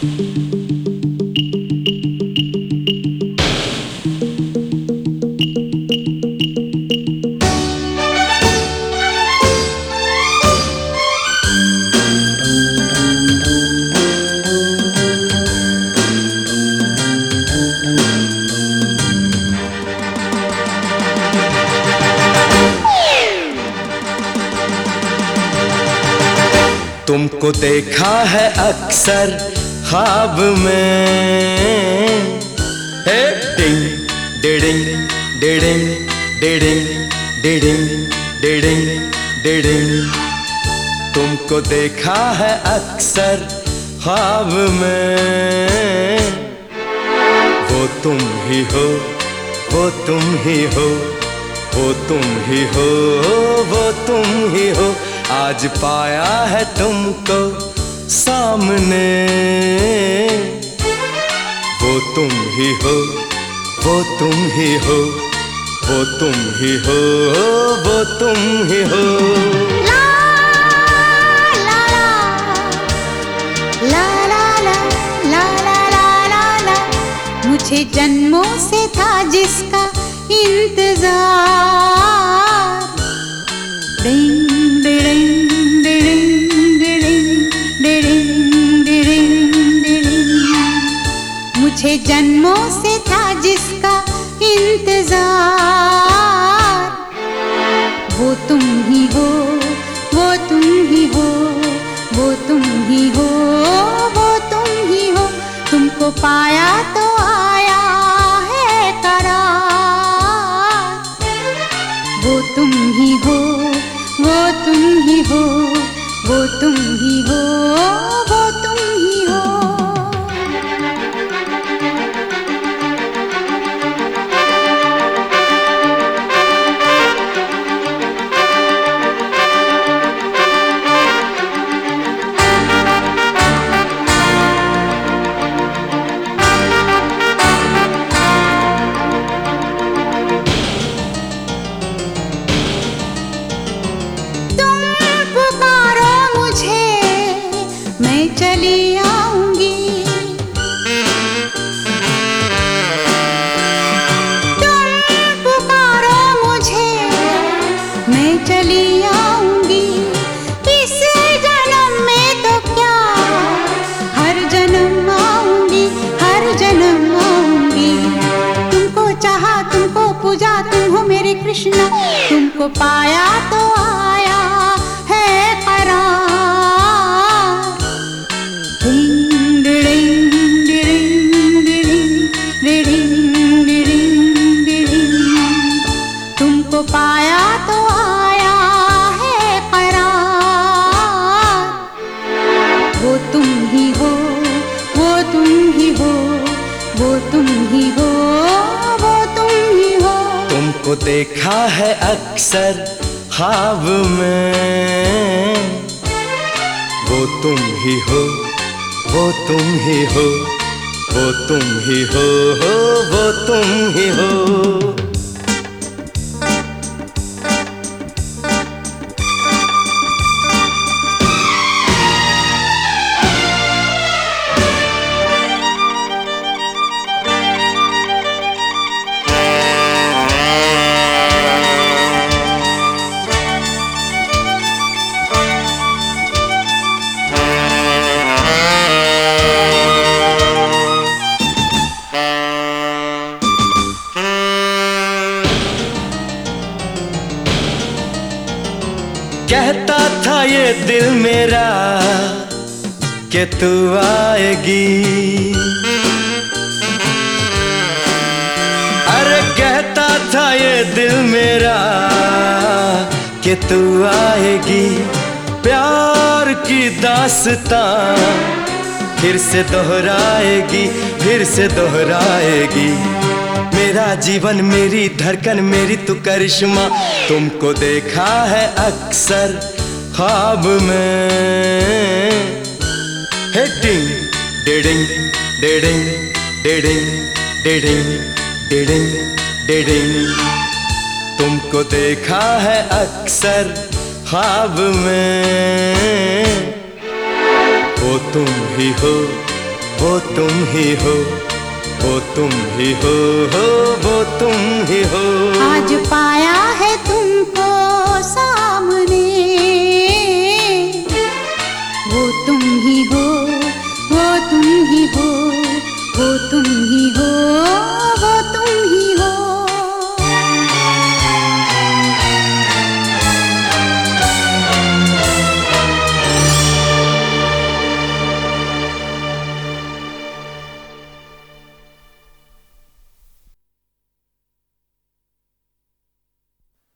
तुमको देखा है अक्सर ख्वाब में। हे डिंग डिडिंग डिडिंग डिडिंग डिडिंग डिडिंग डिडिंग। तुमको देखा है अक्सर ख्वाब में। वो तुम ही हो, वो तुम ही हो, वो तुम ही हो, वो तुम ही हो। आज पाया है तुमको सामने। वो तुम ही हो, वो तुम ही हो, वो तुम ही हो, वो तुम ही हो। ला ला ला। मुझे जन्मों से था जिसका इंतज़ार। পায়া चली आऊँगी। इस जन्म में तो क्या? हर जन्म आऊँगी, हर जन्म आऊँगी। तुमको चाहा, तुमको पूजा, तुम हो मेरे कृष्ण। तुमको पाया तो आया है करार तुमको देखा है अक्सर ख्वाब में। वो तुम ही हो, वो तुम ही हो, वो तुम ही, हो, वो तुम ही हो। कहता था ये दिल मेरा कि तू आएगी। अरे कहता था ये दिल मेरा कि तू आएगी। प्यार की दासता फिर से दोहराएगी, फिर से दोहराएगी। मेरा जीवन, मेरी धड़कन, मेरी तू करिश्मा। तुमको देखा है अक्सर ख्वाब में। डिंग डिडिंग डिडिंग डिडिंग डिडिंग डिडिंग डिडिंग तुमको देखा है अक्सर ख्वाब में। वो तुम ही हो, वो तुम ही हो। वो तुम ही हो हो, वो तुम ही हो। आज पाया है तुमको सामने। वो तुम ही हो, वो तुम ही हो, वो तुम ही हो।